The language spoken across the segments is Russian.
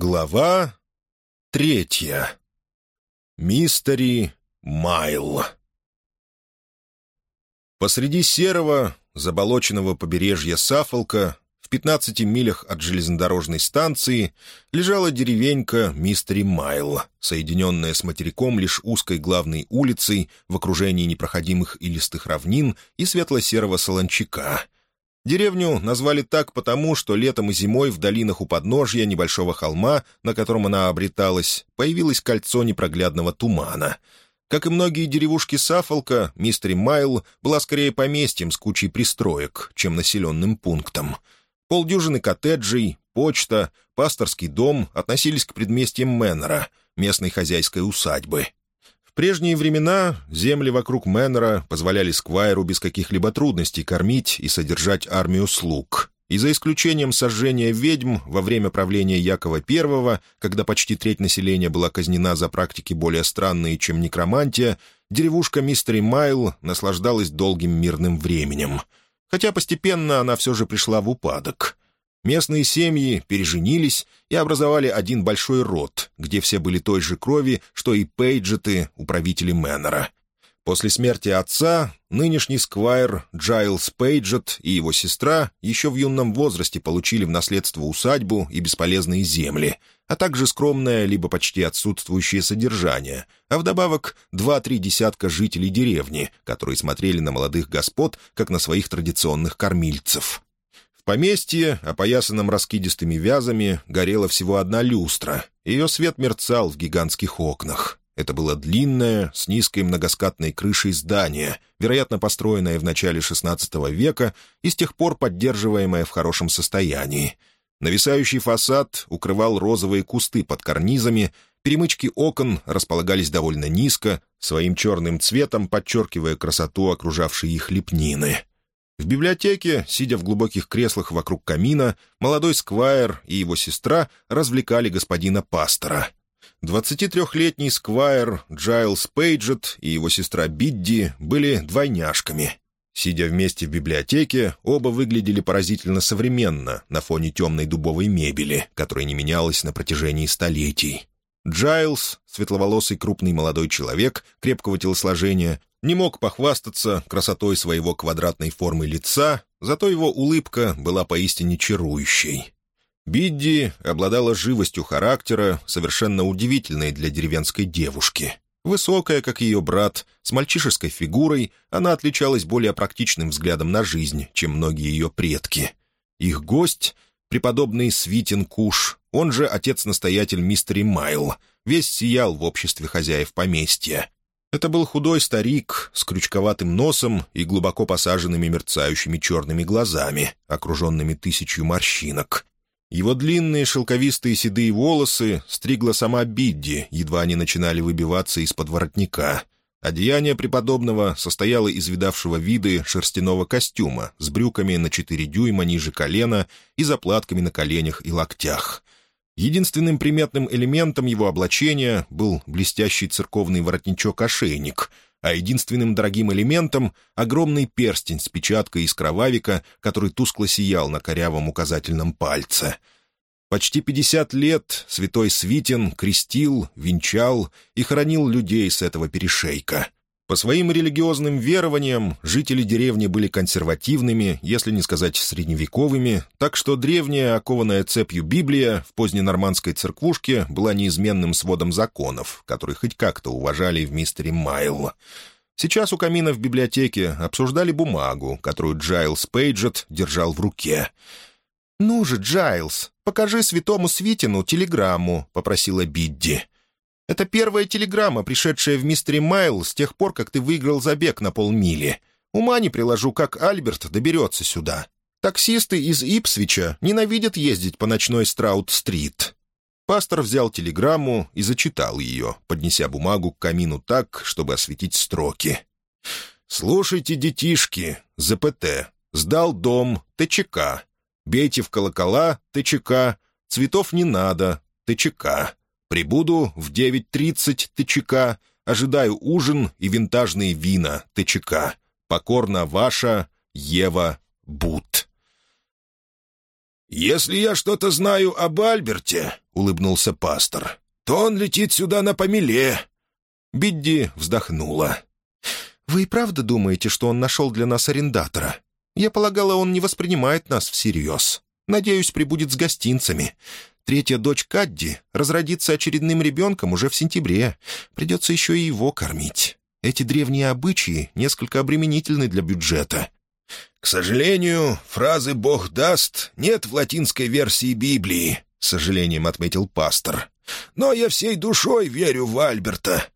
Глава третья. Мистери Майл. Посреди серого, заболоченного побережья Сафолка, в 15 милях от железнодорожной станции, лежала деревенька Мистери Майл, соединенная с материком лишь узкой главной улицей в окружении непроходимых и листых равнин и светло-серого солончака — Деревню назвали так потому, что летом и зимой в долинах у подножья небольшого холма, на котором она обреталась, появилось кольцо непроглядного тумана. Как и многие деревушки Сафолка, Мистери Майл была скорее поместьем с кучей пристроек, чем населенным пунктом. Полдюжины коттеджей, почта, пасторский дом относились к предместьям Мэннера, местной хозяйской усадьбы — прежние времена земли вокруг Мэннера позволяли Сквайру без каких-либо трудностей кормить и содержать армию слуг. И за исключением сожжения ведьм во время правления Якова I, когда почти треть населения была казнена за практики более странные, чем некромантия, деревушка Мистери Майл наслаждалась долгим мирным временем. Хотя постепенно она все же пришла в упадок — Местные семьи переженились и образовали один большой род, где все были той же крови, что и Пейджеты, управители Мэннера. После смерти отца нынешний сквайр Джайлс Пейджет и его сестра еще в юном возрасте получили в наследство усадьбу и бесполезные земли, а также скромное либо почти отсутствующее содержание, а вдобавок два-три десятка жителей деревни, которые смотрели на молодых господ, как на своих традиционных кормильцев поместье, опоясанном раскидистыми вязами, горела всего одна люстра. Ее свет мерцал в гигантских окнах. Это было длинное, с низкой многоскатной крышей здание, вероятно, построенное в начале XVI века и с тех пор поддерживаемое в хорошем состоянии. Нависающий фасад укрывал розовые кусты под карнизами, перемычки окон располагались довольно низко, своим черным цветом подчеркивая красоту окружавшей их лепнины. В библиотеке, сидя в глубоких креслах вокруг камина, молодой сквайр и его сестра развлекали господина пастора. 23-летний сквайр Джайлс Пейджет и его сестра Бидди были двойняшками. Сидя вместе в библиотеке, оба выглядели поразительно современно на фоне темной дубовой мебели, которая не менялась на протяжении столетий. Джайлс, светловолосый крупный молодой человек крепкого телосложения, не мог похвастаться красотой своего квадратной формы лица, зато его улыбка была поистине чарующей. Бидди обладала живостью характера, совершенно удивительной для деревенской девушки. Высокая, как ее брат, с мальчишеской фигурой, она отличалась более практичным взглядом на жизнь, чем многие ее предки. Их гость, преподобный Свитин Куш, он же отец-настоятель мистери Майл, весь сиял в обществе хозяев поместья. Это был худой старик с крючковатым носом и глубоко посаженными мерцающими черными глазами, окруженными тысячью морщинок. Его длинные шелковистые седые волосы стригла сама Бидди, едва они начинали выбиваться из-под воротника. Одеяние преподобного состояло из видавшего виды шерстяного костюма с брюками на четыре дюйма ниже колена и заплатками на коленях и локтях — Единственным приметным элементом его облачения был блестящий церковный воротничок-ошейник, а единственным дорогим элементом — огромный перстень с печаткой из кровавика, который тускло сиял на корявом указательном пальце. Почти пятьдесят лет святой Свитин крестил, венчал и хоронил людей с этого перешейка — по своим религиозным верованиям жители деревни были консервативными, если не сказать средневековыми, так что древняя, окованная цепью Библия в поздненормандской церквушке была неизменным сводом законов, которые хоть как-то уважали в Мистери Майл. Сейчас у камина в библиотеке обсуждали бумагу, которую Джайлс Пейджет держал в руке. «Ну же, Джайлс, покажи святому Свитину телеграмму», — попросила Бидди. Это первая телеграмма, пришедшая в Мистери Майл с тех пор, как ты выиграл забег на полмили. Ума не приложу, как Альберт доберется сюда. Таксисты из Ипсвича ненавидят ездить по ночной Страут-стрит». Пастор взял телеграмму и зачитал ее, поднеся бумагу к камину так, чтобы осветить строки. «Слушайте, детишки, ЗПТ. Сдал дом, ТЧК. Бейте в колокола, ТЧК. Цветов не надо, ТЧК. Прибуду в 9.30 ТЧК. Ожидаю ужин и винтажные вина ТЧК. Покорно ваша Ева Бут. «Если я что-то знаю об Альберте», — улыбнулся пастор, — «то он летит сюда на помеле». Бидди вздохнула. «Вы и правда думаете, что он нашел для нас арендатора? Я полагала, он не воспринимает нас всерьез. Надеюсь, прибудет с гостинцами. Третья дочь Кадди разродится очередным ребенком уже в сентябре. Придется еще и его кормить. Эти древние обычаи несколько обременительны для бюджета. «К сожалению, фразы «Бог даст» нет в латинской версии Библии», — с сожалением отметил пастор. «Но я всей душой верю в Альберта».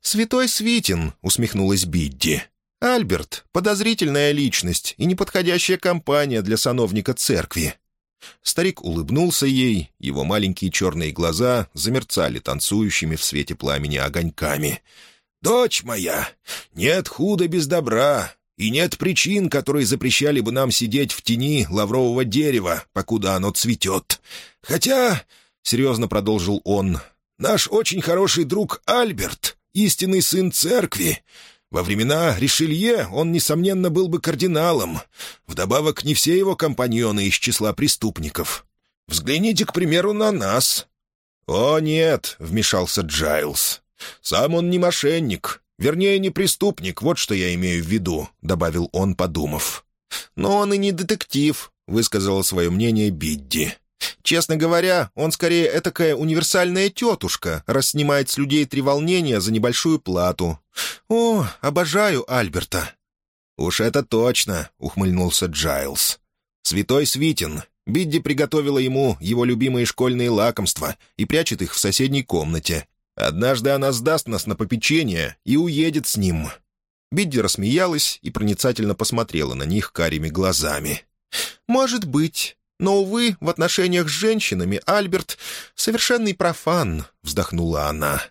«Святой Свитин», — усмехнулась Бидди. «Альберт — подозрительная личность и неподходящая компания для сановника церкви». Старик улыбнулся ей, его маленькие черные глаза замерцали танцующими в свете пламени огоньками. «Дочь моя, нет худа без добра, и нет причин, которые запрещали бы нам сидеть в тени лаврового дерева, покуда оно цветет. Хотя, — серьезно продолжил он, — наш очень хороший друг Альберт, истинный сын церкви. Во времена Ришелье он, несомненно, был бы кардиналом. Вдобавок, не все его компаньоны из числа преступников. Взгляните, к примеру, на нас». «О, нет», — вмешался Джайлз. «Сам он не мошенник, Вернее, не преступник, вот что я имею в виду», — добавил он, подумав. «Но он и не детектив», — высказала свое мнение Бидди. «Честно говоря, он скорее этакая универсальная тетушка, раз снимает с людей три волнения за небольшую плату. О, обожаю Альберта». «Уж это точно», — ухмыльнулся Джайлз. «Святой Свитин. Бидди приготовила ему его любимые школьные лакомства и прячет их в соседней комнате. Однажды она сдаст нас на попечение и уедет с ним». Бидди рассмеялась и проницательно посмотрела на них карими глазами. «Может быть. Но, увы, в отношениях с женщинами Альберт — совершенный профан», — вздохнула она.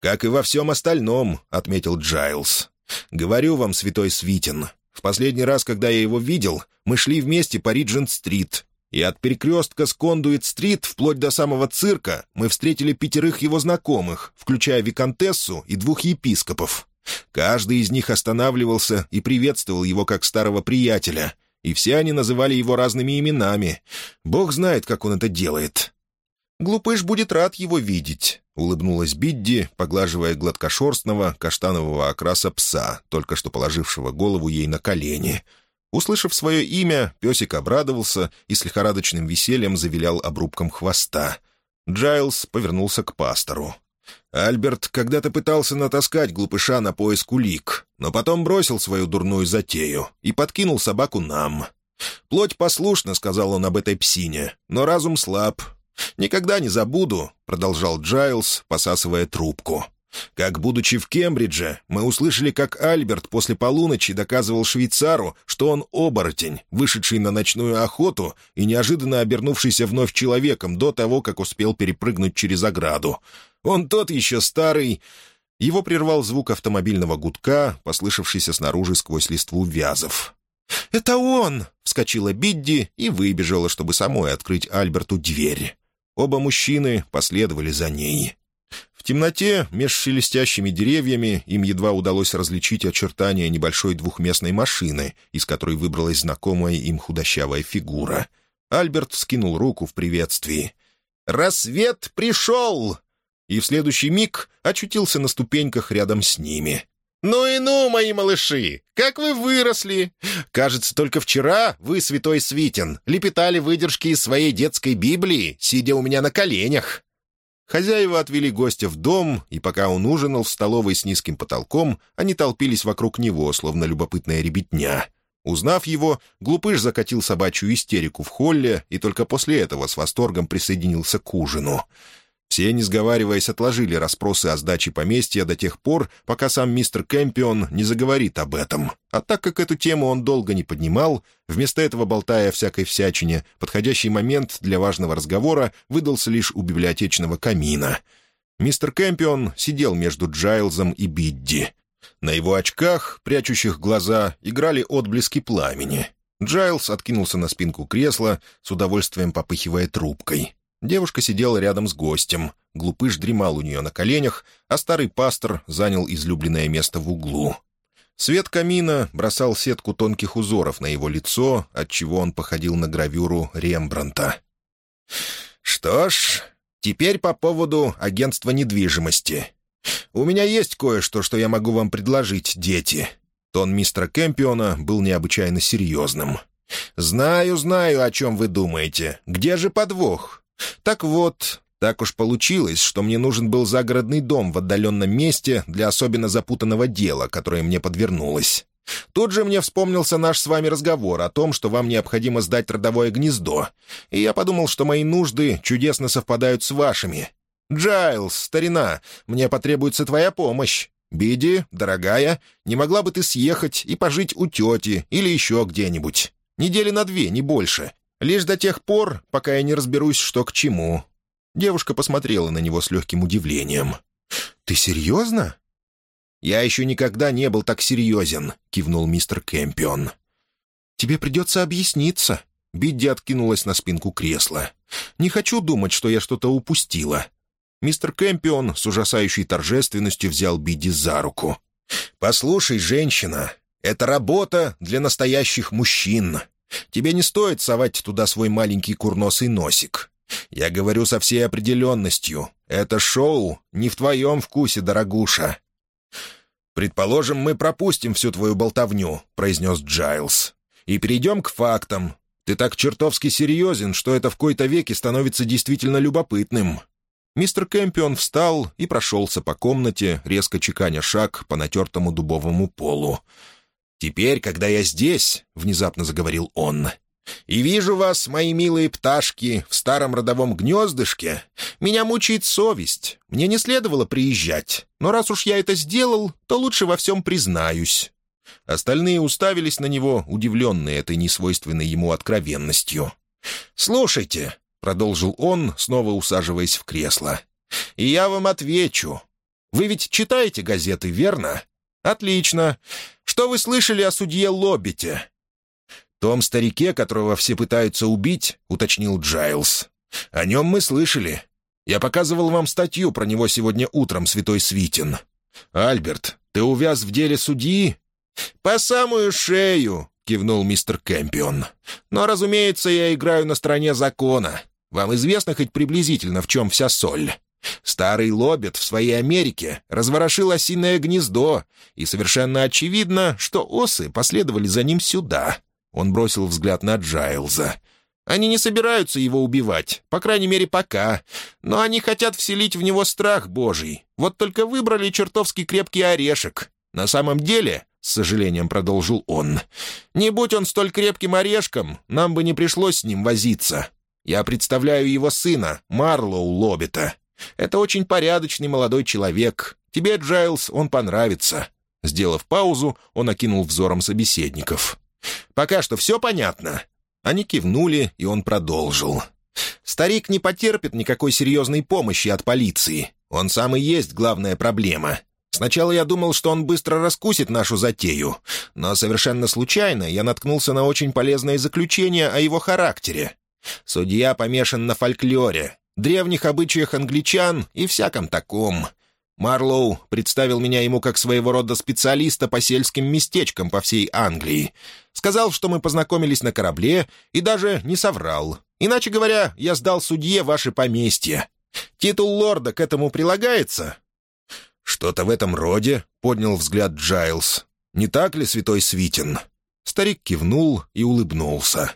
«Как и во всем остальном», — отметил Джайлз. «Говорю вам, святой Свитин, в последний раз, когда я его видел, мы шли вместе по Риджент-стрит, и от перекрестка с Кондуит-стрит вплоть до самого цирка мы встретили пятерых его знакомых, включая виконтессу и двух епископов. Каждый из них останавливался и приветствовал его как старого приятеля, и все они называли его разными именами. Бог знает, как он это делает. «Глупыш будет рад его видеть», — улыбнулась Бидди, поглаживая гладкошерстного каштанового окраса пса, только что положившего голову ей на колени — Услышав свое имя, песик обрадовался и с лихорадочным весельем завилял обрубком хвоста. Джайлз повернулся к пастору. Альберт когда-то пытался натаскать глупыша на поиск улик, но потом бросил свою дурную затею и подкинул собаку нам. «Плоть послушна», — сказал он об этой псине, — «но разум слаб». «Никогда не забуду», — продолжал Джайлз, посасывая трубку. Как, будучи в Кембридже, мы услышали, как Альберт после полуночи доказывал швейцару, что он оборотень, вышедший на ночную охоту и неожиданно обернувшийся вновь человеком до того, как успел перепрыгнуть через ограду. Он тот еще старый... Его прервал звук автомобильного гудка, послышавшийся снаружи сквозь листву вязов. «Это он!» — вскочила Бидди и выбежала, чтобы самой открыть Альберту дверь. Оба мужчины последовали за ней. В темноте, меж шелестящими деревьями, им едва удалось различить очертания небольшой двухместной машины, из которой выбралась знакомая им худощавая фигура. Альберт скинул руку в приветствии. «Рассвет пришел!» И в следующий миг очутился на ступеньках рядом с ними. «Ну и ну, мои малыши! Как вы выросли! Кажется, только вчера вы, святой Свитин, лепетали выдержки из своей детской Библии, сидя у меня на коленях!» Хозяева отвели гостя в дом, и пока он ужинал в столовой с низким потолком, они толпились вокруг него, словно любопытная ребятня. Узнав его, глупыш закатил собачью истерику в холле и только после этого с восторгом присоединился к ужину — все, не сговариваясь, отложили расспросы о сдаче поместья до тех пор, пока сам мистер Кэмпион не заговорит об этом. А так как эту тему он долго не поднимал, вместо этого болтая о всякой всячине, подходящий момент для важного разговора выдался лишь у библиотечного камина. Мистер Кэмпион сидел между Джайлзом и Бидди. На его очках, прячущих глаза, играли отблески пламени. Джайлз откинулся на спинку кресла, с удовольствием попыхивая трубкой. Девушка сидела рядом с гостем. Глупыш дремал у нее на коленях, а старый пастор занял излюбленное место в углу. Свет камина бросал сетку тонких узоров на его лицо, отчего он походил на гравюру Рембранта. «Что ж, теперь по поводу агентства недвижимости. У меня есть кое-что, что я могу вам предложить, дети». Тон мистера Кэмпиона был необычайно серьезным. «Знаю, знаю, о чем вы думаете. Где же подвох? Так вот, так уж получилось, что мне нужен был загородный дом в отдаленном месте для особенно запутанного дела, которое мне подвернулось. Тут же мне вспомнился наш с вами разговор о том, что вам необходимо сдать родовое гнездо, и я подумал, что мои нужды чудесно совпадают с вашими. «Джайлз, старина, мне потребуется твоя помощь. Биди, дорогая, не могла бы ты съехать и пожить у тети или еще где-нибудь? Недели на две, не больше. Лишь до тех пор, пока я не разберусь, что к чему». Девушка посмотрела на него с легким удивлением. «Ты серьезно?» «Я еще никогда не был так серьезен», — кивнул мистер Кэмпион. «Тебе придется объясниться». Бидди откинулась на спинку кресла. «Не хочу думать, что я что-то упустила». Мистер Кэмпион с ужасающей торжественностью взял Бидди за руку. «Послушай, женщина, это работа для настоящих мужчин. Тебе не стоит совать туда свой маленький курносый носик. Я говорю со всей определенностью. Это шоу не в твоем вкусе, дорогуша. «Предположим, мы пропустим всю твою болтовню», — произнес Джайлз. «И перейдем к фактам. Ты так чертовски серьезен, что это в кои-то веке становится действительно любопытным». Мистер Кэмпион встал и прошелся по комнате, резко чеканя шаг по натертому дубовому полу. «Теперь, когда я здесь», — внезапно заговорил он, и вижу вас, мои милые пташки, в старом родовом гнездышке. Меня мучает совесть. Мне не следовало приезжать. Но раз уж я это сделал, то лучше во всем признаюсь». Остальные уставились на него, удивленные этой несвойственной ему откровенностью. «Слушайте», — продолжил он, снова усаживаясь в кресло, — «и я вам отвечу. Вы ведь читаете газеты, верно? Отлично. Что вы слышали о судье Лоббите? «Том старике, которого все пытаются убить», — уточнил Джайлз. «О нем мы слышали. Я показывал вам статью про него сегодня утром, святой Свитин. Альберт, ты увяз в деле судьи?» «По самую шею», — кивнул мистер Кэмпион. «Но, разумеется, я играю на стороне закона. Вам известно хоть приблизительно, в чем вся соль?» Старый Лоббит в своей Америке разворошил осиное гнездо, и совершенно очевидно, что осы последовали за ним сюда. Он бросил взгляд на Джайлза. «Они не собираются его убивать, по крайней мере, пока. Но они хотят вселить в него страх божий. Вот только выбрали чертовски крепкий орешек. На самом деле, — с сожалением продолжил он, — не будь он столь крепким орешком, нам бы не пришлось с ним возиться. Я представляю его сына, Марлоу Лоббита. Это очень порядочный молодой человек. Тебе, Джайлз, он понравится». Сделав паузу, он окинул взором собеседников. Пока что все понятно?» Они кивнули, и он продолжил. «Старик не потерпит никакой серьезной помощи от полиции. Он сам и есть главная проблема. Сначала я думал, что он быстро раскусит нашу затею, но совершенно случайно я наткнулся на очень полезное заключение о его характере. Судья помешан на фольклоре, древних обычаях англичан и всяком таком. Марлоу представил меня ему как своего рода специалиста по сельским местечкам по всей Англии. Сказал, что мы познакомились на корабле, и даже не соврал. Иначе говоря, я сдал судье ваше поместье. Титул лорда к этому прилагается?» «Что-то в этом роде», — поднял взгляд Джайлз. «Не так ли, святой Свитин?» Старик кивнул и улыбнулся.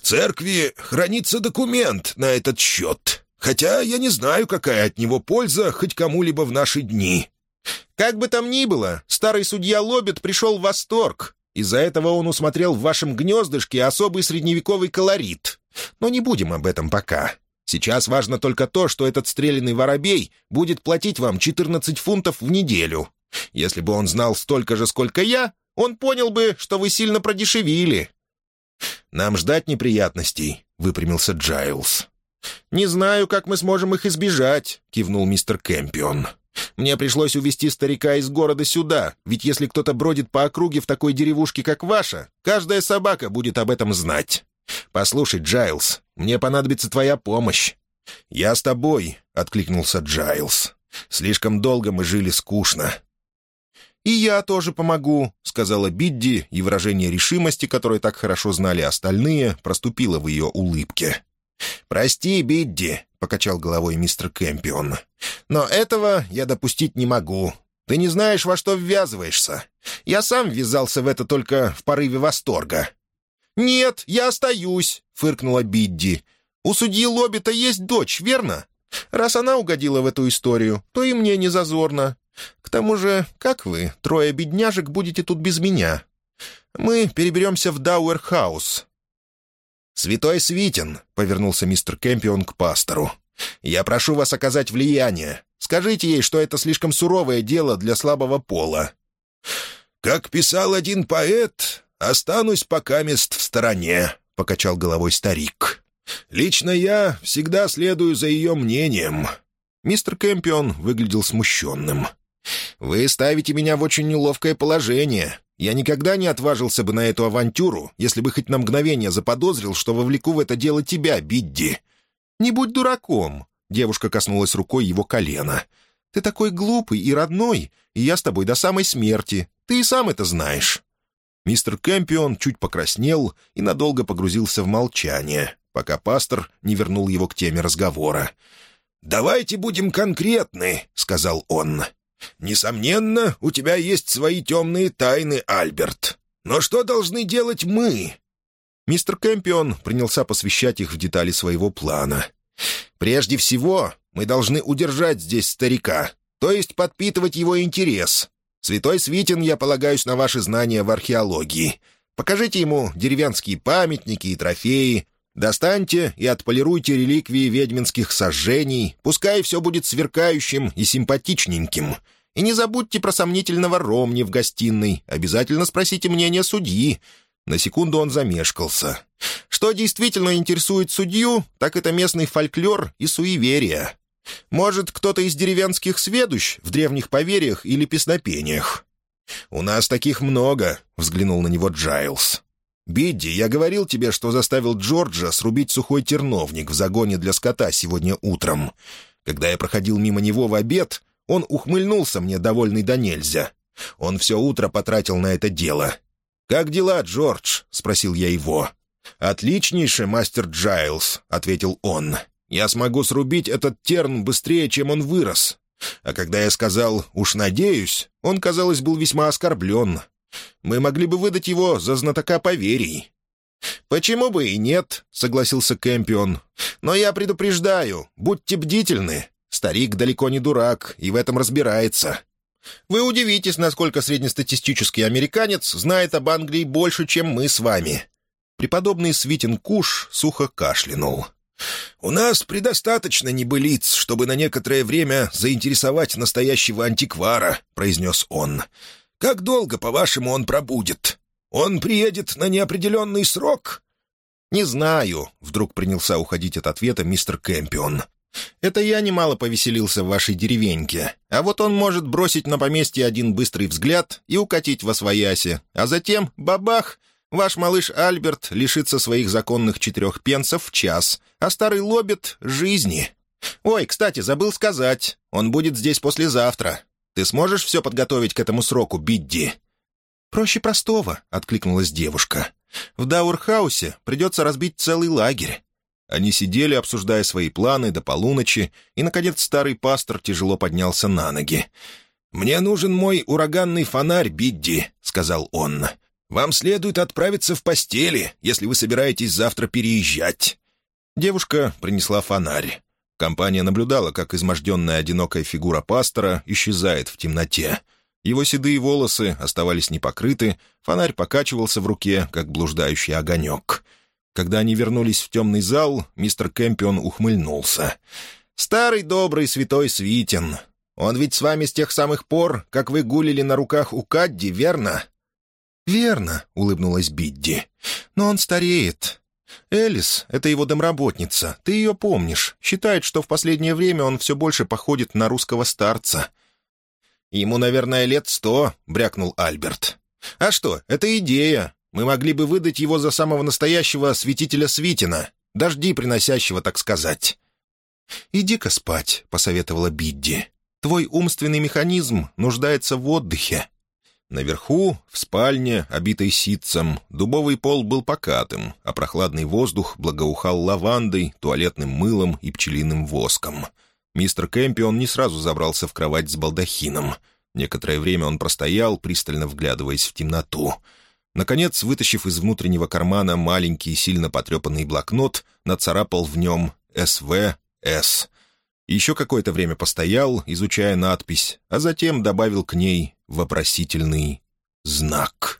«В церкви хранится документ на этот счет. Хотя я не знаю, какая от него польза хоть кому-либо в наши дни». «Как бы там ни было, старый судья Лоббит пришел в восторг. Из-за этого он усмотрел в вашем гнездышке особый средневековый колорит. Но не будем об этом пока. Сейчас важно только то, что этот стрелянный воробей будет платить вам 14 фунтов в неделю. Если бы он знал столько же, сколько я, он понял бы, что вы сильно продешевили». «Нам ждать неприятностей», — выпрямился Джайлз. «Не знаю, как мы сможем их избежать», — кивнул мистер Кэмпион. «Мне пришлось увезти старика из города сюда, ведь если кто-то бродит по округе в такой деревушке, как ваша, каждая собака будет об этом знать. Послушай, Джайлз, мне понадобится твоя помощь». «Я с тобой», — откликнулся Джайлз. «Слишком долго мы жили скучно». «И я тоже помогу», — сказала Бидди, и выражение решимости, которое так хорошо знали остальные, проступило в ее улыбке. «Прости, Бидди», — покачал головой мистер Кэмпион. «Но этого я допустить не могу. Ты не знаешь, во что ввязываешься. Я сам ввязался в это только в порыве восторга». «Нет, я остаюсь», — фыркнула Бидди. «У судьи Лоббита есть дочь, верно? Раз она угодила в эту историю, то и мне не зазорно. К тому же, как вы, трое бедняжек, будете тут без меня? Мы переберемся в Дауэрхаус». «Святой Свитин», — повернулся мистер Кэмпион к пастору. «Я прошу вас оказать влияние. Скажите ей, что это слишком суровое дело для слабого пола». «Как писал один поэт, останусь пока мест в стороне», — покачал головой старик. «Лично я всегда следую за ее мнением». Мистер Кэмпион выглядел смущенным. «Вы ставите меня в очень неловкое положение. Я никогда не отважился бы на эту авантюру, если бы хоть на мгновение заподозрил, что вовлеку в это дело тебя, Бидди». «Не будь дураком», — девушка коснулась рукой его колена. «Ты такой глупый и родной, и я с тобой до самой смерти. Ты и сам это знаешь». Мистер Кэмпион чуть покраснел и надолго погрузился в молчание, пока пастор не вернул его к теме разговора. «Давайте будем конкретны», — сказал он. «Несомненно, у тебя есть свои темные тайны, Альберт. Но что должны делать мы?» Мистер Кэмпион принялся посвящать их в детали своего плана. «Прежде всего, мы должны удержать здесь старика, то есть подпитывать его интерес. Святой Свитин, я полагаюсь на ваши знания в археологии. Покажите ему деревянские памятники и трофеи, Достаньте и отполируйте реликвии ведьминских сожжений, пускай все будет сверкающим и симпатичненьким. И не забудьте про сомнительного Ромни в гостиной. Обязательно спросите мнение судьи». На секунду он замешкался. Что действительно интересует судью, так это местный фольклор и суеверия. Может, кто-то из деревенских сведущ в древних поверьях или песнопениях? «У нас таких много», — взглянул на него Джайлз. «Бидди, я говорил тебе, что заставил Джорджа срубить сухой терновник в загоне для скота сегодня утром. Когда я проходил мимо него в обед, он ухмыльнулся мне, довольный до нельзя. Он все утро потратил на это дело. «Как дела, Джордж?» — спросил я его. «Отличнейше, мастер Джайлз», — ответил он. «Я смогу срубить этот терн быстрее, чем он вырос». А когда я сказал «уж надеюсь», он, казалось, был весьма оскорблен. Мы могли бы выдать его за знатока поверий». «Почему бы и нет?» — согласился Кэмпион. «Но я предупреждаю, будьте бдительны. Старик далеко не дурак и в этом разбирается. Вы удивитесь, насколько среднестатистический американец знает об Англии больше, чем мы с вами». Преподобный Свитин Куш сухо кашлянул. «У нас предостаточно небылиц, чтобы на некоторое время заинтересовать настоящего антиквара», — произнес он. Как долго, по-вашему, он пробудет? Он приедет на неопределенный срок?» «Не знаю», — вдруг принялся уходить от ответа мистер Кэмпион. «Это я немало повеселился в вашей деревеньке. А вот он может бросить на поместье один быстрый взгляд и укатить во своясе. А затем, бабах, ваш малыш Альберт лишится своих законных четырех пенсов в час, а старый лоббит — жизни. Ой, кстати, забыл сказать, он будет здесь послезавтра. Ты сможешь все подготовить к этому сроку, Бидди?» «Проще простого», — откликнулась девушка. «В Даурхаусе придется разбить целый лагерь». Они сидели, обсуждая свои планы до полуночи, и, наконец, старый пастор тяжело поднялся на ноги. «Мне нужен мой ураганный фонарь, Бидди», — сказал он. «Вам следует отправиться в постели, если вы собираетесь завтра переезжать». Девушка принесла фонарь. Компания наблюдала, как изможденная одинокая фигура пастора исчезает в темноте. Его седые волосы оставались непокрыты, фонарь покачивался в руке, как блуждающий огонек. Когда они вернулись в темный зал, мистер Кэмпион ухмыльнулся. «Старый добрый святой Свитин. Он ведь с вами с тех самых пор, как вы гулили на руках у Кадди, верно?» «Верно», — улыбнулась Бидди. «Но он стареет. «Элис — это его домработница. Ты ее помнишь. Считает, что в последнее время он все больше походит на русского старца». «Ему, наверное, лет сто», — брякнул Альберт. «А что, это идея. Мы могли бы выдать его за самого настоящего святителя Свитина, дожди приносящего, так сказать». «Иди-ка спать», — посоветовала Бидди. «Твой умственный механизм нуждается в отдыхе». Наверху, в спальне, обитой ситцем, дубовый пол был покатым, а прохладный воздух благоухал лавандой, туалетным мылом и пчелиным воском. Мистер Кэмпион не сразу забрался в кровать с балдахином. Некоторое время он простоял, пристально вглядываясь в темноту. Наконец, вытащив из внутреннего кармана маленький, сильно потрепанный блокнот, нацарапал в нем «СВС». Еще какое-то время постоял, изучая надпись, а затем добавил к ней вопросительный знак.